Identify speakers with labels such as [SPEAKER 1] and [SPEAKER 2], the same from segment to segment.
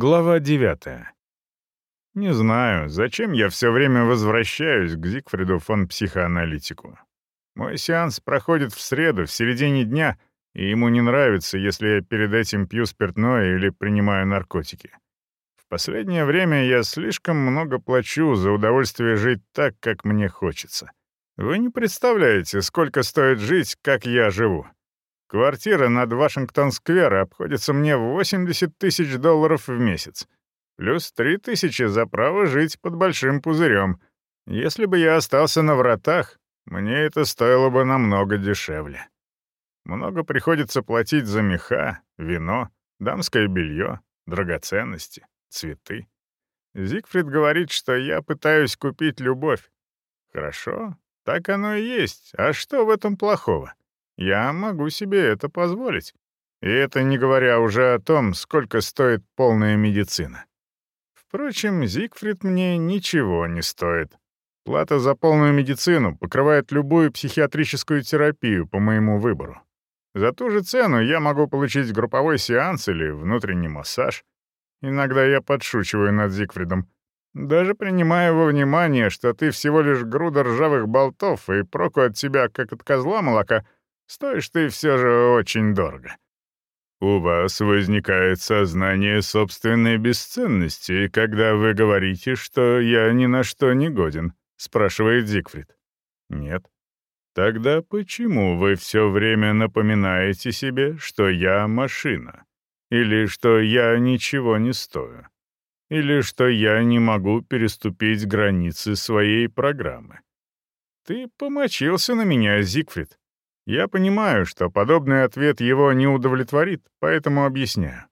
[SPEAKER 1] Глава 9. Не знаю, зачем я все время возвращаюсь к Зигфриду фон психоаналитику. Мой сеанс проходит в среду, в середине дня, и ему не нравится, если я перед этим пью спиртное или принимаю наркотики. В последнее время я слишком много плачу за удовольствие жить так, как мне хочется. Вы не представляете, сколько стоит жить, как я живу. Квартира над Вашингтон-сквер обходится мне в 80 тысяч долларов в месяц. Плюс 3 тысячи за право жить под большим пузырем. Если бы я остался на вратах, мне это стоило бы намного дешевле. Много приходится платить за меха, вино, дамское белье, драгоценности, цветы. Зигфрид говорит, что я пытаюсь купить любовь. Хорошо, так оно и есть. А что в этом плохого? Я могу себе это позволить. И это не говоря уже о том, сколько стоит полная медицина. Впрочем, Зигфрид мне ничего не стоит. Плата за полную медицину покрывает любую психиатрическую терапию по моему выбору. За ту же цену я могу получить групповой сеанс или внутренний массаж. Иногда я подшучиваю над Зигфридом. Даже принимая во внимание, что ты всего лишь груда ржавых болтов и проку от тебя, как от козла молока — Стоишь ты все же очень дорого. У вас возникает сознание собственной бесценности, когда вы говорите, что я ни на что не годен, спрашивает Зигфрид. Нет. Тогда почему вы все время напоминаете себе, что я машина? Или что я ничего не стою? Или что я не могу переступить границы своей программы? Ты помочился на меня, Зигфрид. Я понимаю, что подобный ответ его не удовлетворит, поэтому объясняю.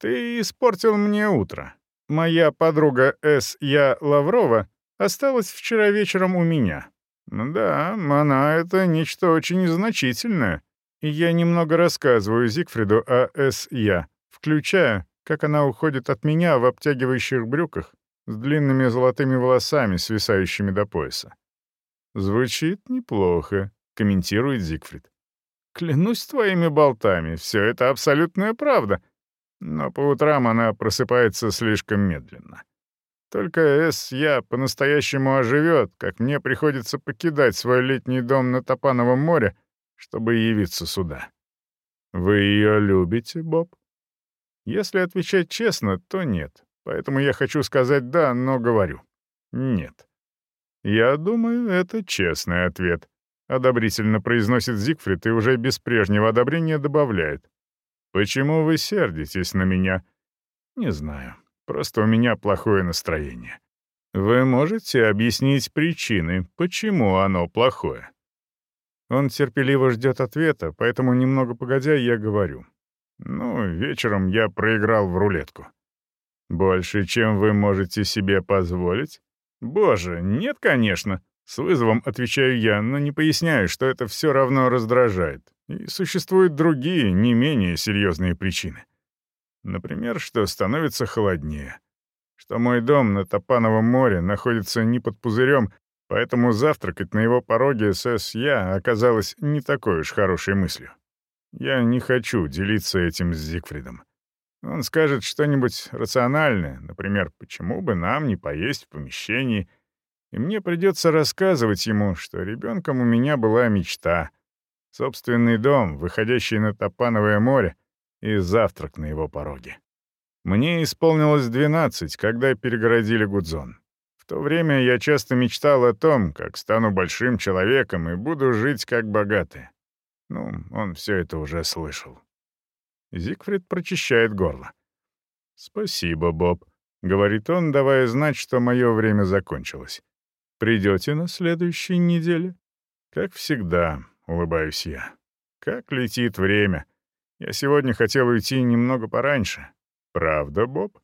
[SPEAKER 1] Ты испортил мне утро. Моя подруга С. Я Лаврова осталась вчера вечером у меня. Да, она — это нечто очень значительное. И я немного рассказываю Зигфриду о С. Я, включая, как она уходит от меня в обтягивающих брюках с длинными золотыми волосами, свисающими до пояса. Звучит неплохо, комментирует Зигфрид. «Клянусь твоими болтами, все это абсолютная правда. Но по утрам она просыпается слишком медленно. Только С. Я по-настоящему оживет, как мне приходится покидать свой летний дом на Топановом море, чтобы явиться сюда. Вы ее любите, Боб? Если отвечать честно, то нет. Поэтому я хочу сказать «да», но говорю «нет». Я думаю, это честный ответ. Одобрительно произносит Зигфрид и уже без прежнего одобрения добавляет. «Почему вы сердитесь на меня?» «Не знаю. Просто у меня плохое настроение. Вы можете объяснить причины, почему оно плохое?» Он терпеливо ждет ответа, поэтому немного погодя я говорю. «Ну, вечером я проиграл в рулетку». «Больше, чем вы можете себе позволить?» «Боже, нет, конечно. С вызовом отвечаю я, но не поясняю, что это все равно раздражает. И существуют другие, не менее серьезные причины. Например, что становится холоднее. Что мой дом на Топановом море находится не под пузырем, поэтому завтракать на его пороге с я оказалось не такой уж хорошей мыслью. Я не хочу делиться этим с Зигфридом. Он скажет что-нибудь рациональное, например, почему бы нам не поесть в помещении — и мне придется рассказывать ему, что ребенком у меня была мечта. Собственный дом, выходящий на Топановое море, и завтрак на его пороге. Мне исполнилось 12, когда перегородили Гудзон. В то время я часто мечтал о том, как стану большим человеком и буду жить как богатый. Ну, он все это уже слышал. Зигфрид прочищает горло. «Спасибо, Боб», — говорит он, давая знать, что мое время закончилось. Придете на следующей неделе?» «Как всегда», — улыбаюсь я. «Как летит время. Я сегодня хотел уйти немного пораньше. Правда, Боб?»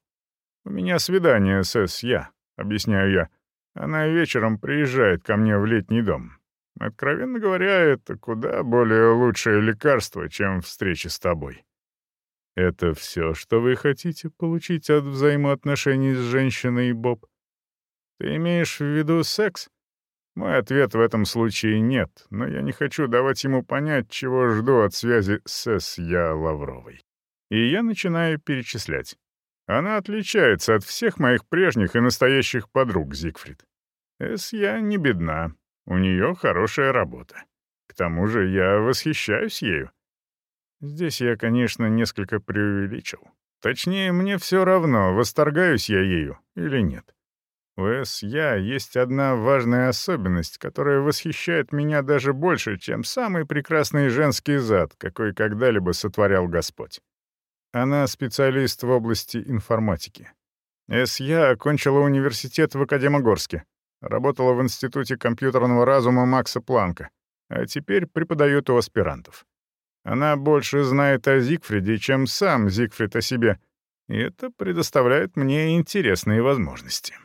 [SPEAKER 1] «У меня свидание с С.Я», — объясняю я. «Она вечером приезжает ко мне в летний дом. Откровенно говоря, это куда более лучшее лекарство, чем встреча с тобой». «Это все, что вы хотите получить от взаимоотношений с женщиной, Боб?» Ты имеешь в виду секс? Мой ответ в этом случае нет, но я не хочу давать ему понять, чего жду от связи с С. Я Лавровой. И я начинаю перечислять. Она отличается от всех моих прежних и настоящих подруг, Зигфрид. Эс я не бедна, у нее хорошая работа. К тому же я восхищаюсь ею. Здесь я, конечно, несколько преувеличил. Точнее, мне все равно, восторгаюсь я ею или нет. У С.Я. есть одна важная особенность, которая восхищает меня даже больше, чем самый прекрасный женский зад, какой когда-либо сотворял Господь. Она специалист в области информатики. С.Я. окончила университет в Академогорске, работала в Институте компьютерного разума Макса Планка, а теперь преподает у аспирантов. Она больше знает о Зигфриде, чем сам Зигфрид о себе, и это предоставляет мне интересные возможности.